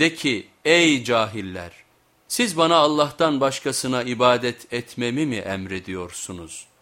De ki ey cahiller siz bana Allah'tan başkasına ibadet etmemi mi emrediyorsunuz?''